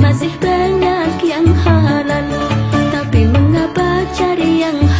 Masih banyak yang halal. Tapi mengapa cari yang halal